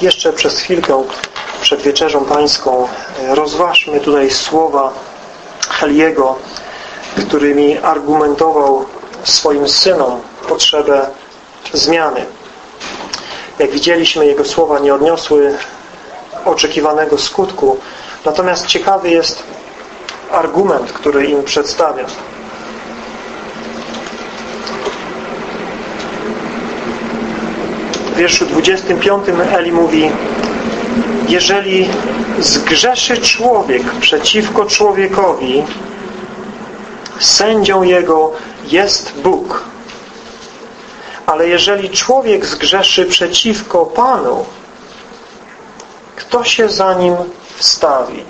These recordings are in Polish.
jeszcze przez chwilkę przed wieczerzą pańską rozważmy tutaj słowa Heliego, którymi argumentował swoim synom potrzebę zmiany. Jak widzieliśmy, jego słowa nie odniosły oczekiwanego skutku. Natomiast ciekawy jest argument, który im przedstawia. W wierszu 25 Eli mówi jeżeli zgrzeszy człowiek przeciwko człowiekowi, sędzią jego jest Bóg. Ale jeżeli człowiek zgrzeszy przeciwko Panu, kto się za nim wstawi?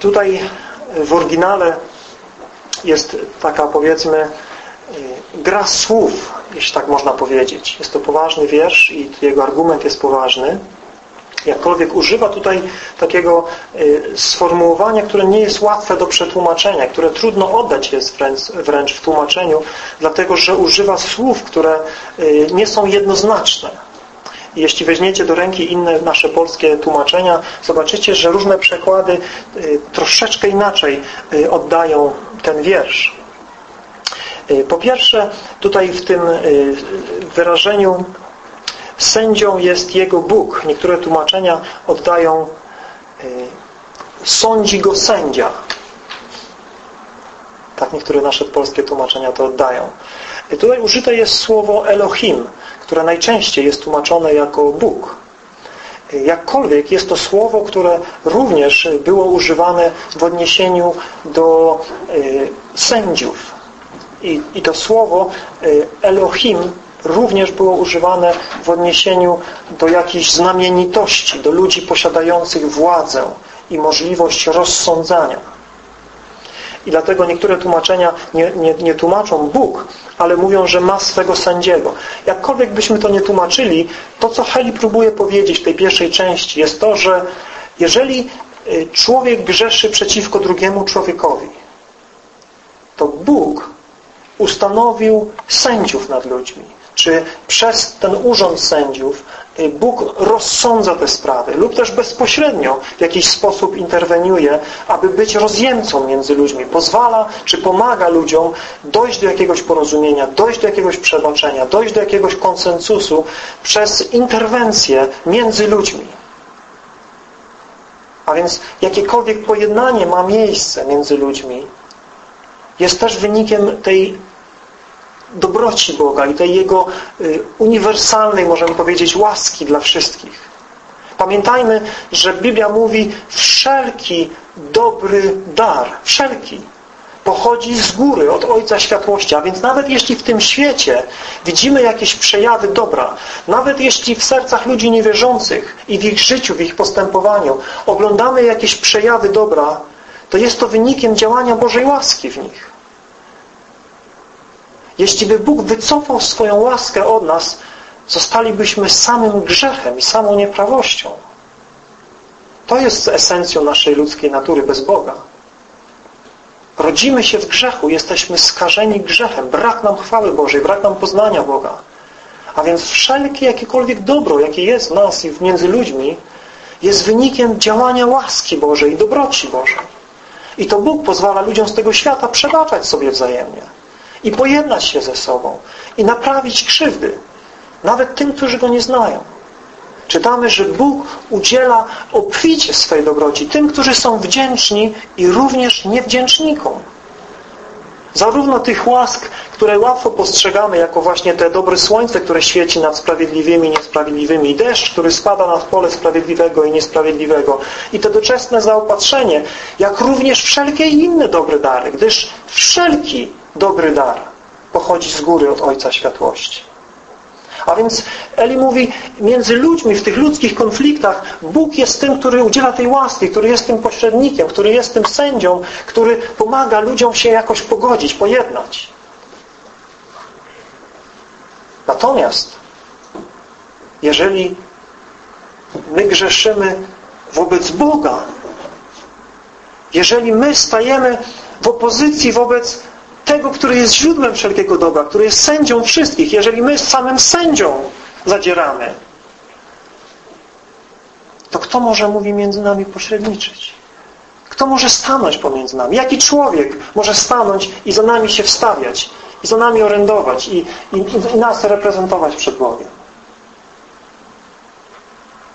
Tutaj w oryginale jest taka powiedzmy gra słów, jeśli tak można powiedzieć. Jest to poważny wiersz i jego argument jest poważny. Jakkolwiek używa tutaj takiego y, sformułowania, które nie jest łatwe do przetłumaczenia, które trudno oddać jest wręcz, w tłumaczeniu, dlatego że używa słów, które y, nie są jednoznaczne. Jeśli weźmiecie do ręki inne nasze polskie tłumaczenia, zobaczycie, że różne przekłady y, troszeczkę inaczej oddają ten wiersz. Po pierwsze, tutaj w tym wyrażeniu Sędzią jest Jego Bóg. Niektóre tłumaczenia oddają y, sądzi Go sędzia. Tak niektóre nasze polskie tłumaczenia to oddają. Tutaj użyte jest słowo Elohim, które najczęściej jest tłumaczone jako Bóg. Jakkolwiek jest to słowo, które również było używane w odniesieniu do y, sędziów. I, to słowo Elohim również było używane w odniesieniu do jakiejś znamienitości, do ludzi posiadających władzę i możliwość rozsądzania. I dlatego niektóre tłumaczenia nie, nie, nie tłumaczą Bóg, ale mówią, że ma swego sędziego. Jakkolwiek byśmy to nie tłumaczyli, to co Heli próbuje powiedzieć w tej pierwszej części jest to, że jeżeli y, człowiek grzeszy przeciwko drugiemu człowiekowi, to Bóg ustanowił sędziów nad ludźmi czy przez ten urząd sędziów y, Bóg rozsądza te sprawy lub też bezpośrednio w jakiś sposób interweniuje, aby być rozjemcą między ludźmi. Pozwala czy pomaga ludziom dojść do jakiegoś porozumienia, dojść do jakiegoś przebaczenia, dojść do jakiegoś konsensusu przez interwencję między ludźmi. A więc jakiekolwiek pojednanie ma miejsce między ludźmi, jest też wynikiem tej dobroci Boga i tej Jego y, uniwersalnej, możemy powiedzieć, łaski dla wszystkich. Pamiętajmy, że Biblia mówi wszelki dobry dar, wszelki, pochodzi z góry, od Ojca Światłości. A więc nawet jeśli w tym świecie widzimy jakieś przejawy dobra, nawet jeśli w sercach ludzi niewierzących i w ich życiu, w ich postępowaniu oglądamy jakieś przejawy dobra, to jest to wynikiem działania Bożej łaski w nich. Jeśli by Bóg wycofał swoją łaskę od nas, zostalibyśmy samym grzechem i samą nieprawością. To jest esencją naszej ludzkiej natury bez Boga. Rodzimy się w grzechu, jesteśmy skażeni grzechem, brak nam chwały Bożej, brak nam poznania Boga. A więc wszelkie jakiekolwiek dobro, jakie jest w nas i między ludźmi, jest wynikiem działania łaski Bożej i dobroci Bożej. I to Bóg pozwala ludziom z tego świata przebaczać sobie wzajemnie i pojednać się ze sobą i naprawić krzywdy, nawet tym, którzy Go nie znają. Czytamy, że Bóg udziela obficie swej dobroci tym, którzy są wdzięczni i również niewdzięcznikom. Zarówno tych łask, które łatwo postrzegamy jako właśnie te dobre słońce, które świeci nad sprawiedliwymi i niesprawiedliwymi, i deszcz, który spada na pole sprawiedliwego i niesprawiedliwego, i to doczesne zaopatrzenie, jak również wszelkie inne dobre dary, gdyż wszelki dobry dar pochodzi z góry od Ojca Światłości. A więc Eli mówi, między ludźmi, w tych ludzkich konfliktach Bóg jest tym, który udziela tej łaski, który jest tym pośrednikiem, który jest tym sędzią, który pomaga ludziom się jakoś pogodzić, pojednać. Natomiast jeżeli my grzeszymy wobec Boga, jeżeli my stajemy w opozycji wobec tego, który jest źródłem wszelkiego dobra, który jest sędzią wszystkich, jeżeli my z samym sędzią zadzieramy, to kto może, mówi, między nami pośredniczyć? Kto może stanąć pomiędzy nami? Jaki człowiek może stanąć i za nami się wstawiać, i za nami orędować, i, i, i nas reprezentować przed Bogiem?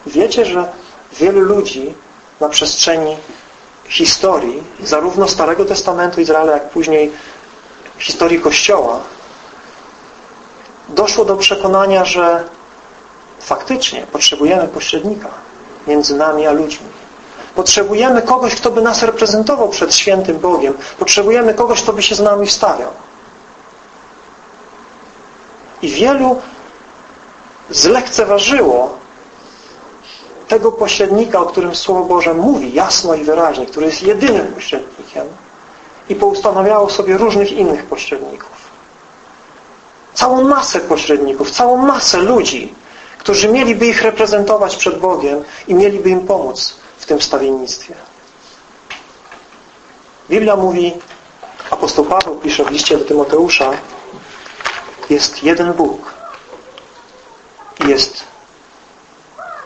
Wiecie, że wielu ludzi na przestrzeni historii, zarówno Starego Testamentu Izraela, jak później historii Kościoła, doszło do przekonania, że faktycznie potrzebujemy pośrednika między nami a ludźmi. Potrzebujemy kogoś, kto by nas reprezentował przed świętym Bogiem. Potrzebujemy kogoś, kto by się z nami wstawiał. I wielu zlekceważyło tego pośrednika, o którym Słowo Boże mówi jasno i wyraźnie, który jest jedynym pośrednikiem i poustanawiało sobie różnych innych pośredników. Całą masę pośredników, całą masę ludzi, którzy mieliby ich reprezentować przed Bogiem i mieliby im pomóc w tym wstawiennictwie. Biblia mówi, apostoł Paweł pisze w liście do Tymoteusza, jest jeden Bóg i jest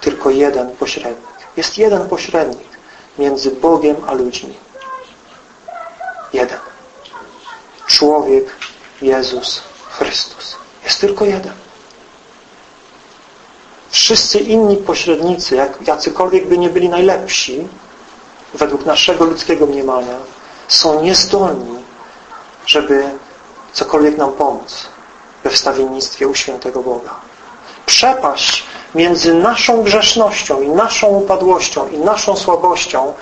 tylko jeden pośrednik. Jest jeden pośrednik między Bogiem a ludźmi. Jeden. Człowiek Jezus Chrystus. Jest tylko jeden. Wszyscy inni pośrednicy, jak, jacykolwiek by nie byli najlepsi, według naszego ludzkiego mniemania, są niezdolni, żeby cokolwiek nam pomóc we wstawiennictwie u świętego Boga. Przepaść między naszą grzesznością i naszą upadłością i naszą słabością,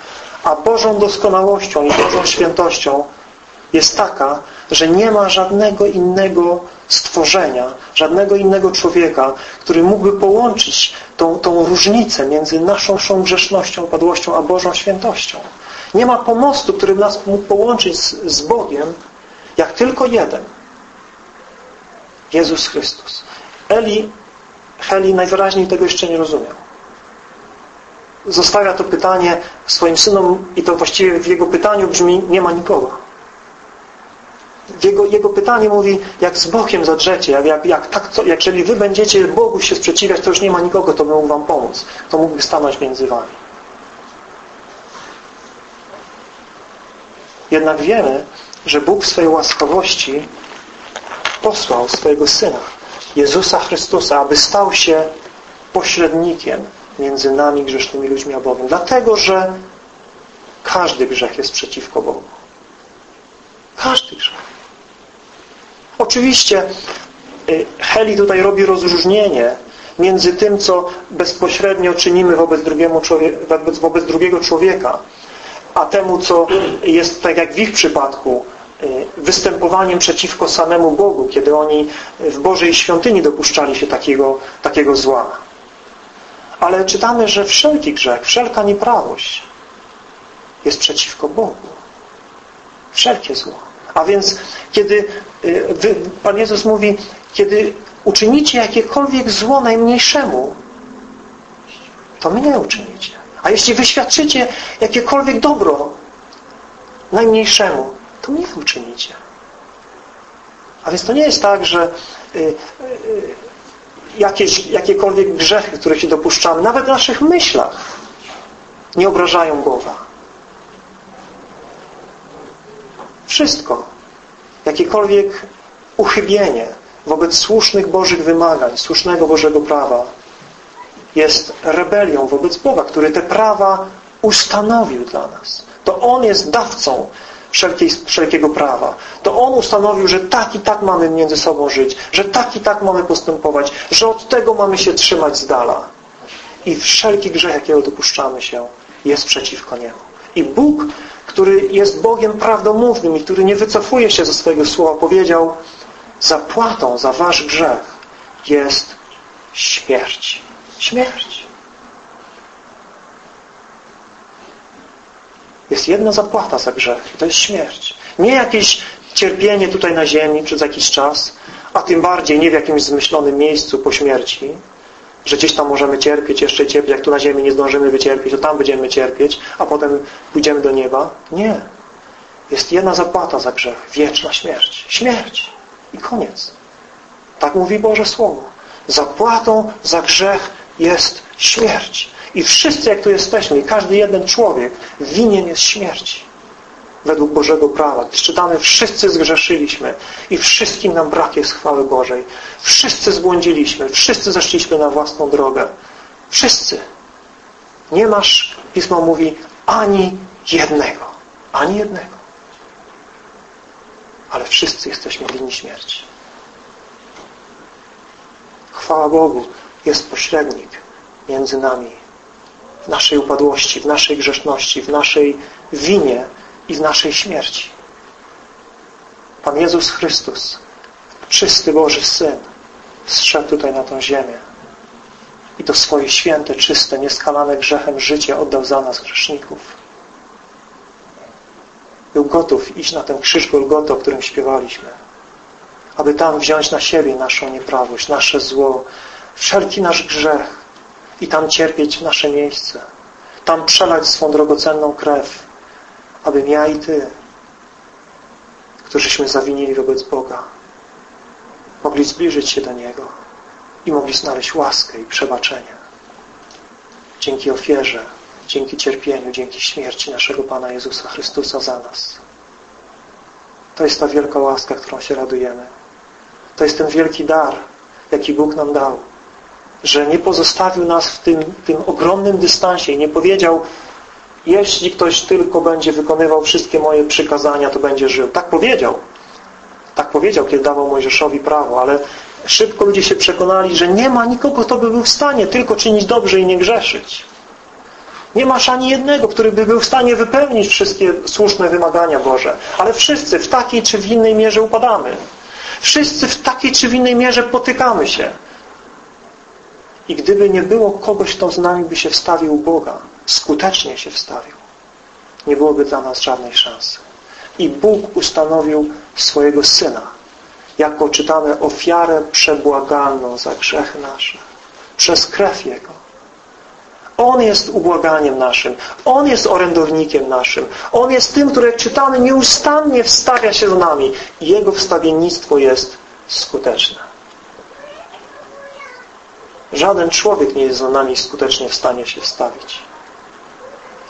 a Bożą doskonałością i Bożą świętością jest taka, że nie ma żadnego innego stworzenia, żadnego innego człowieka, który mógłby połączyć tą, tą różnicę między naszą grzesznością, upadłością, a Bożą świętością. Nie ma pomostu, który nas mógł połączyć z, z Bogiem, jak tylko jeden. Jezus Chrystus. Eli Heli najwyraźniej tego jeszcze nie rozumiał. Zostawia to pytanie swoim synom i to właściwie w jego pytaniu brzmi nie ma nikogo. Jego, jego pytanie mówi, jak z Bogiem zadrzecie, jak, jak, jak, tak, co, jak jeżeli wy będziecie Bogu się sprzeciwiać, to już nie ma nikogo, to mógł wam pomóc. To mógłby stanąć między wami. Jednak wiemy, że Bóg w swojej łaskawości posłał swojego Syna, Jezusa Chrystusa, aby stał się pośrednikiem między nami, grzesznymi ludźmi, a Bogiem. Dlatego, że każdy grzech jest przeciwko Bogu. Każdy grzech. Oczywiście y, Heli tutaj robi rozróżnienie między tym, co bezpośrednio czynimy wobec, wobec, drugiego człowieka, a temu, co jest, tak jak w ich przypadku, Y, występowaniem przeciwko samemu Bogu, kiedy oni w Bożej świątyni dopuszczali się takiego, takiego zła. Ale czytamy, że wszelki grzech, wszelka nieprawość jest przeciwko Bogu. Wszelkie zło. A więc kiedy Pan Jezus mówi, kiedy uczynicie jakiekolwiek zło najmniejszemu, to mnie uczynicie. A jeśli wyświadczycie jakiekolwiek dobro najmniejszemu, to mnie uczynicie. A więc to nie jest tak, że y, y, jakieś, jakiekolwiek grzechy, które się dopuszczamy, nawet w naszych myślach, nie obrażają Boga. Wszystko, jakiekolwiek uchybienie wobec słusznych Bożych wymagań, słusznego Bożego prawa jest rebelią wobec Boga, który te prawa ustanowił dla nas. To On jest dawcą wszelkiej, wszelkiego prawa. To On ustanowił, że tak i tak mamy między sobą żyć, że tak i tak mamy postępować, że od tego mamy się trzymać z dala. I wszelki grzech, jakiego dopuszczamy się, jest przeciwko Niemu. I Bóg, który jest Bogiem prawdomównym i który nie wycofuje się ze swojego słowa, powiedział zapłatą za wasz grzech jest śmierć. Śmierć. Jest jedna zapłata za grzech. To jest śmierć. Nie jakieś cierpienie tutaj na ziemi przez jakiś czas, a tym bardziej nie w jakimś zmyślonym miejscu po śmierci, że gdzieś tam możemy cierpieć, jeszcze cierpieć, jak tu na ziemi nie zdążymy wycierpieć, to tam będziemy cierpieć, a potem pójdziemy do nieba. Nie. Jest jedna zapłata za grzech. Wieczna śmierć. Śmierć. I koniec. Tak mówi Boże Słowo. Zapłatą za grzech jest śmierć. I wszyscy, jak tu jesteśmy, i każdy jeden człowiek winien jest śmierci. Według Bożego prawa. Czytamy, wszyscy zgrzeszyliśmy i wszystkim nam brak jest chwały Bożej. Wszyscy zbłądziliśmy, wszyscy zeszliśmy na własną drogę. Wszyscy. Nie masz, Pismo mówi, ani jednego. Ani jednego. Ale wszyscy jesteśmy winni śmierci. Chwała Bogu, jest pośrednik między nami w naszej upadłości, w naszej grzeszności, w naszej winie i w naszej śmierci. Pan Jezus Chrystus, czysty Boży Syn, zszedł tutaj na tą ziemię i to swoje święte, czyste, nieskalane grzechem życie oddał za nas, grzeszników. Był gotów iść na ten krzyż Golgoty, o którym śpiewaliśmy, aby tam wziąć na siebie naszą nieprawość, nasze zło, wszelki nasz grzech i tam cierpieć w nasze miejsce. Tam przelać swą drogocenną krew, aby ja i Ty, którzyśmy zawinili wobec Boga, mogli zbliżyć się do Niego i mogli znaleźć łaskę i przebaczenie. Dzięki ofierze, dzięki cierpieniu, dzięki śmierci naszego Pana Jezusa Chrystusa za nas. To jest ta wielka łaska, którą się radujemy. To jest ten wielki dar, jaki Bóg nam dał. Że nie pozostawił nas w tym, tym ogromnym dystansie i nie powiedział jeśli ktoś tylko będzie wykonywał wszystkie moje przykazania, to będzie żył. Tak powiedział. Tak powiedział, kiedy dawał Mojżeszowi prawo, ale szybko ludzie się przekonali, że nie ma nikogo, kto by był w stanie tylko czynić dobrze i nie grzeszyć. Nie masz ani jednego, który by był w stanie wypełnić wszystkie słuszne wymagania Boże. Ale wszyscy w takiej czy w innej mierze upadamy. Wszyscy w takiej czy w innej mierze potykamy się. I gdyby nie było kogoś, kto z nami by się wstawił Boga, skutecznie się wstawił, nie byłoby dla nas żadnej szansy. I Bóg ustanowił swojego Syna jako czytamy ofiarę przebłagalną za grzechy nasze przez krew Jego. On jest ubłaganiem naszym. On jest orędownikiem naszym. On jest tym, który czytamy nieustannie wstawia się z nami. Jego wstawiennictwo jest skuteczne. Żaden człowiek nie jest za nami skutecznie w stanie się wstawić.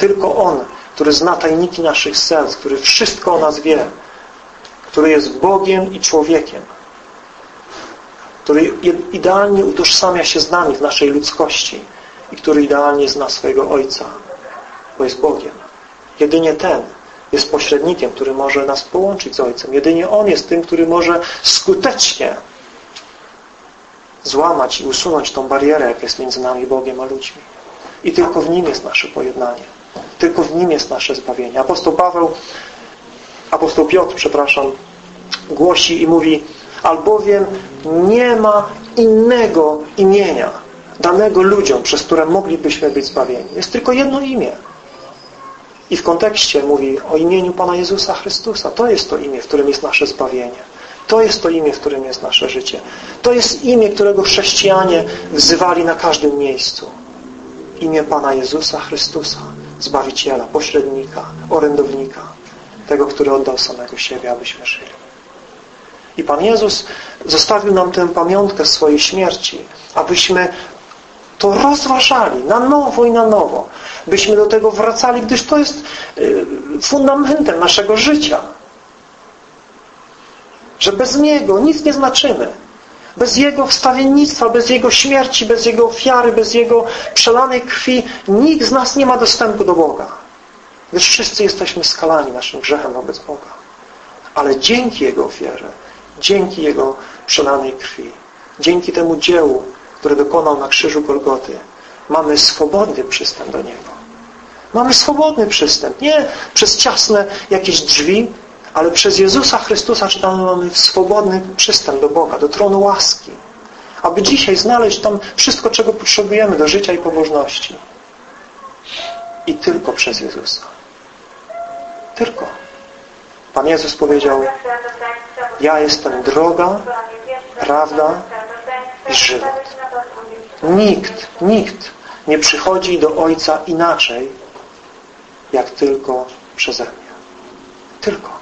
Tylko On, który zna tajniki naszych serc, który wszystko o nas wie, który jest Bogiem i człowiekiem, który idealnie utożsamia się z nami w naszej ludzkości i który idealnie zna swojego Ojca, bo jest Bogiem. Jedynie Ten jest pośrednikiem, który może nas połączyć z Ojcem. Jedynie On jest tym, który może skutecznie złamać i usunąć tą barierę, jak jest między nami Bogiem a ludźmi. I tylko w Nim jest nasze pojednanie. Tylko w Nim jest nasze zbawienie. Apostoł Paweł, apostoł Piotr, przepraszam, głosi i mówi albowiem nie ma innego imienia danego ludziom, przez które moglibyśmy być zbawieni. Jest tylko jedno imię. I w kontekście mówi o imieniu Pana Jezusa Chrystusa. To jest to imię, w którym jest nasze zbawienie. To jest to imię, w którym jest nasze życie. To jest imię, którego chrześcijanie wzywali na każdym miejscu. Imię Pana Jezusa Chrystusa, Zbawiciela, pośrednika, orędownika, tego, który oddał samego siebie, abyśmy żyli. I Pan Jezus zostawił nam tę pamiątkę swojej śmierci, abyśmy to rozważali na nowo i na nowo. Byśmy do tego wracali, gdyż to jest y, fundamentem naszego życia. Że bez Niego nic nie znaczymy. Bez Jego wstawiennictwa, bez Jego śmierci, bez Jego ofiary, bez Jego przelanej krwi nikt z nas nie ma dostępu do Boga. Gdyż wszyscy jesteśmy skalani naszym grzechem wobec Boga. Ale dzięki Jego ofierze, dzięki Jego przelanej krwi, dzięki temu dziełu, które dokonał na krzyżu Golgoty, mamy swobodny przystęp do Niego. Mamy swobodny przystęp. Nie przez ciasne jakieś drzwi, ale przez Jezusa Chrystusa czytamy, mamy swobodny przystęp do Boga, do tronu łaski. Aby dzisiaj znaleźć tam wszystko, czego potrzebujemy do życia i pobożności. I tylko przez Jezusa. Tylko. Pan Jezus powiedział ja jestem droga, prawda i żywot. Nikt, nikt nie przychodzi do Ojca inaczej, jak tylko przeze mnie. Tylko.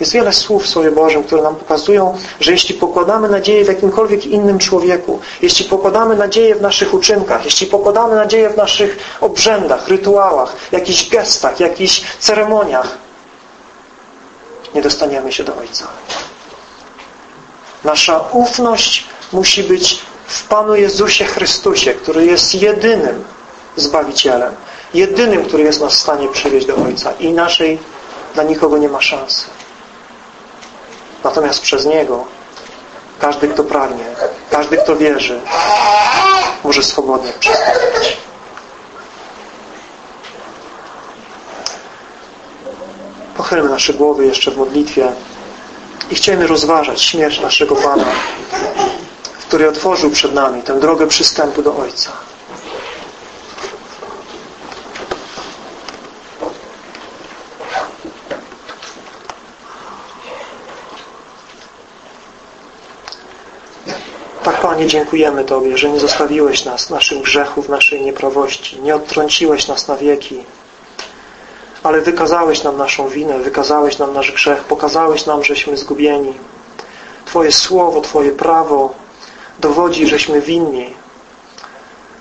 Jest wiele słów w Słowie Bożym, które nam pokazują, że jeśli pokładamy nadzieję w jakimkolwiek innym człowieku, jeśli pokładamy nadzieję w naszych uczynkach, jeśli pokładamy nadzieję w naszych obrzędach, rytuałach, jakichś gestach, jakichś ceremoniach, nie dostaniemy się do Ojca. Nasza ufność musi być w Panu Jezusie Chrystusie, który jest jedynym Zbawicielem, jedynym, który jest nas w stanie przywieźć do Ojca. I naszej dla nikogo nie ma szansy. Natomiast przez Niego każdy, kto pragnie, każdy, kto wierzy, może swobodnie przystąpić. Pochylmy nasze głowy jeszcze w modlitwie i chcemy rozważać śmierć naszego Pana, który otworzył przed nami tę drogę przystępu do Ojca. Tak, Panie, dziękujemy Tobie, że nie zostawiłeś nas naszych grzechów, naszej nieprawości. Nie odtrąciłeś nas na wieki, ale wykazałeś nam naszą winę, wykazałeś nam nasz grzech, pokazałeś nam, żeśmy zgubieni. Twoje słowo, Twoje prawo dowodzi, żeśmy winni,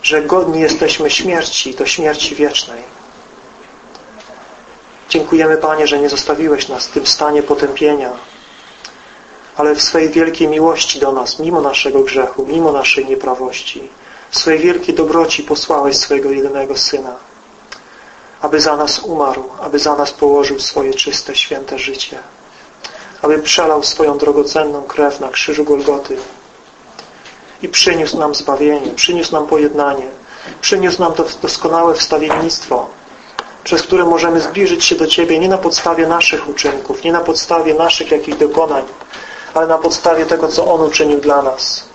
że godni jesteśmy śmierci, do śmierci wiecznej. Dziękujemy, Panie, że nie zostawiłeś nas w tym stanie potępienia, ale w swej wielkiej miłości do nas, mimo naszego grzechu, mimo naszej nieprawości, w swej wielkiej dobroci posłałeś swojego jedynego Syna, aby za nas umarł, aby za nas położył swoje czyste, święte życie, aby przelał swoją drogocenną krew na krzyżu Golgoty i przyniósł nam zbawienie, przyniósł nam pojednanie, przyniósł nam to doskonałe wstawiennictwo, przez które możemy zbliżyć się do Ciebie nie na podstawie naszych uczynków, nie na podstawie naszych jakichś dokonań, ale na podstawie tego, co On uczynił dla nas.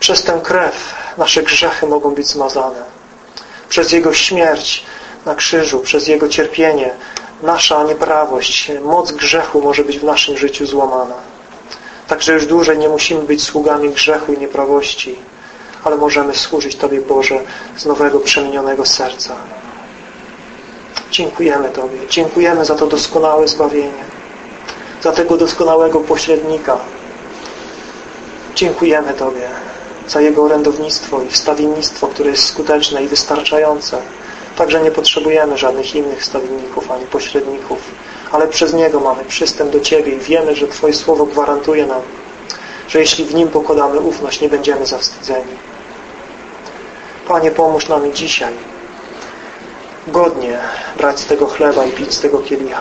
Przez tę krew nasze grzechy mogą być zmazane. Przez Jego śmierć na krzyżu, przez Jego cierpienie, nasza nieprawość, moc grzechu może być w naszym życiu złamana. Także już dłużej nie musimy być sługami grzechu i nieprawości, ale możemy służyć Tobie, Boże, z nowego, przemienionego serca. Dziękujemy Tobie. Dziękujemy za to doskonałe zbawienie za tego doskonałego pośrednika. Dziękujemy Tobie za Jego orędownictwo i wstawiennictwo, które jest skuteczne i wystarczające. Także nie potrzebujemy żadnych innych wstawienników ani pośredników, ale przez Niego mamy przystęp do Ciebie i wiemy, że Twoje Słowo gwarantuje nam, że jeśli w Nim pokładamy ufność, nie będziemy zawstydzeni. Panie, pomóż nam dzisiaj godnie brać z tego chleba i pić z tego kielicha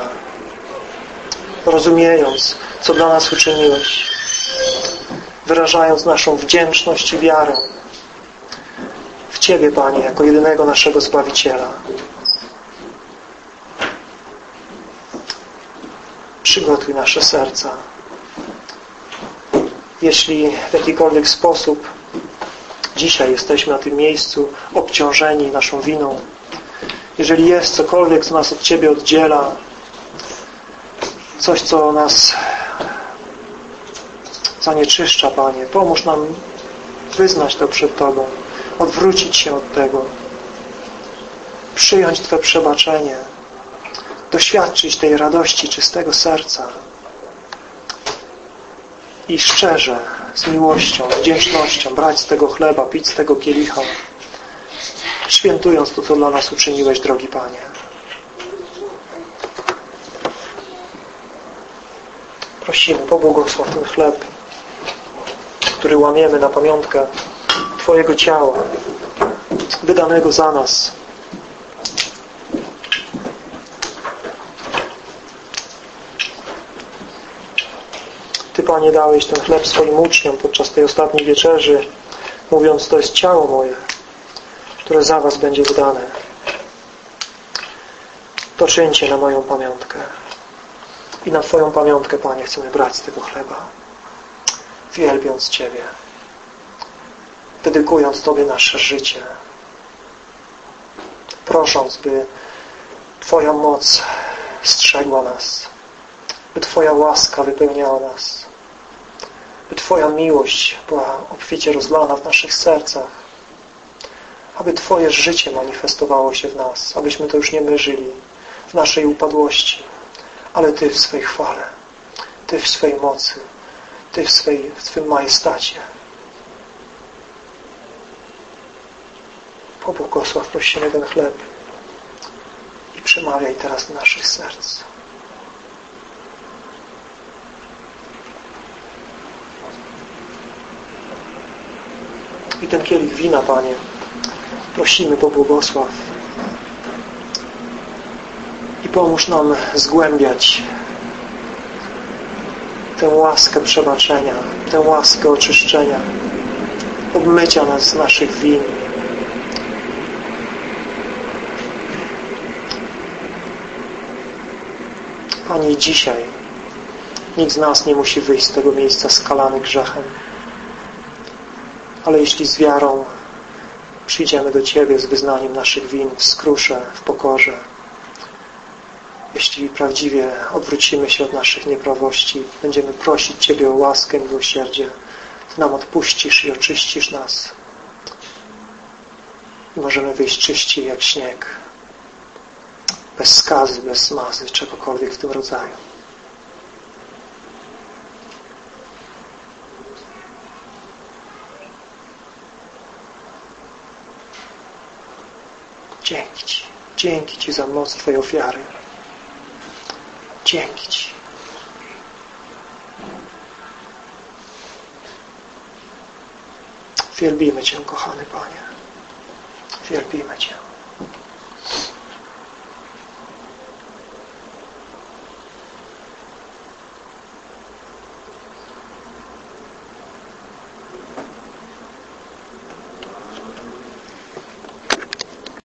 rozumiejąc, co dla nas uczyniłeś, wyrażając naszą wdzięczność i wiarę w Ciebie, Panie, jako jedynego naszego Zbawiciela. Przygotuj nasze serca. Jeśli w jakikolwiek sposób dzisiaj jesteśmy na tym miejscu obciążeni naszą winą, jeżeli jest cokolwiek, co nas od Ciebie oddziela, coś, co nas zanieczyszcza, Panie. Pomóż nam wyznać to przed Tobą, odwrócić się od tego, przyjąć Twe przebaczenie, doświadczyć tej radości czystego serca i szczerze, z miłością, wdzięcznością brać z tego chleba, pić z tego kielicha, świętując to, co dla nas uczyniłeś, drogi Panie. Prosimy, pobłogosław ten chleb, który łamiemy na pamiątkę Twojego ciała, wydanego za nas. Ty, Panie, dałeś ten chleb swoim uczniom podczas tej ostatniej wieczerzy, mówiąc, to jest ciało moje, które za Was będzie wydane. To czyńcie na moją pamiątkę. I na Twoją pamiątkę, Panie, chcemy brać z tego chleba, wielbiąc Ciebie, dedykując Tobie nasze życie, prosząc, by Twoja moc strzegła nas, by Twoja łaska wypełniała nas, by Twoja miłość była obficie rozlana w naszych sercach, aby Twoje życie manifestowało się w nas, abyśmy to już nie my żyli, w naszej upadłości, ale Ty w swej chwale, Ty w swej mocy, Ty w, swej, w swym majestacie. Pobłogosław prosimy ten chleb i przemawiaj teraz do naszych serc. I ten kielich wina, Panie, prosimy, pobłogosław i pomóż nam zgłębiać tę łaskę przebaczenia, tę łaskę oczyszczenia, obmycia nas z naszych win. Panie, dzisiaj nikt z nas nie musi wyjść z tego miejsca skalany grzechem. Ale jeśli z wiarą przyjdziemy do Ciebie z wyznaniem naszych win w skrusze, w pokorze, jeśli prawdziwie odwrócimy się od naszych nieprawości, będziemy prosić Ciebie o łaskę miłosierdzie, Ty nam odpuścisz i oczyścisz nas. I możemy wyjść czyści jak śnieg, bez skazy, bez smazy, czegokolwiek w tym rodzaju. Dzięki Ci. Dzięki Ci za moc Twojej ofiary. Dzięki Ci. Wielbimy Cię, kochany Panie. Wielbimy Cię.